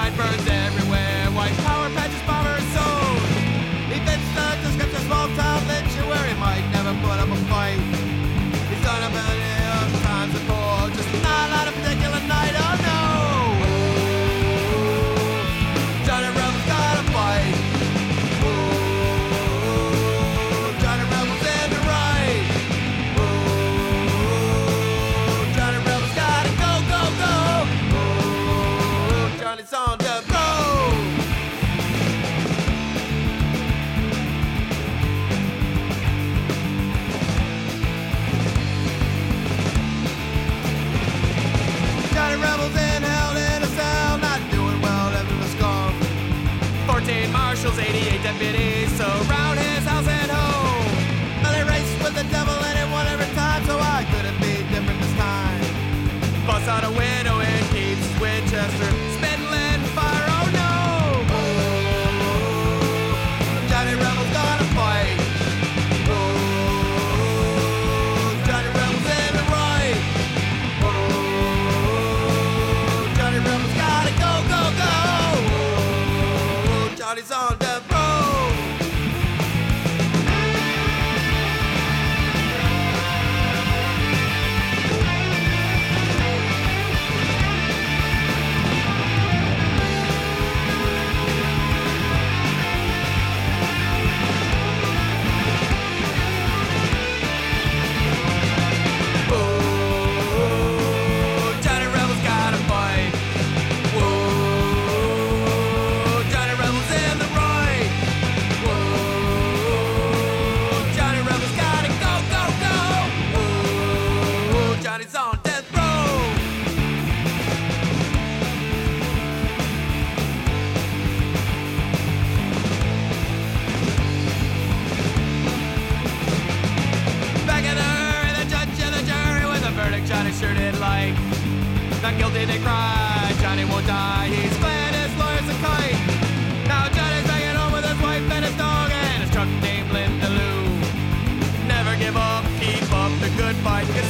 sideburns Marshals, 88 deputies surround his house and home. But they raced with the devil and it won every time, so I couldn't be different this time. Bust out a window and keeps Winchester, spitting fire. Oh no! Johnny Rebel's gonna fight. Oh, Johnny Rebel's in the right. Oh, Johnny Rebel's gotta go, go, go. Oh, Johnny's on. Goodbye. fight. It's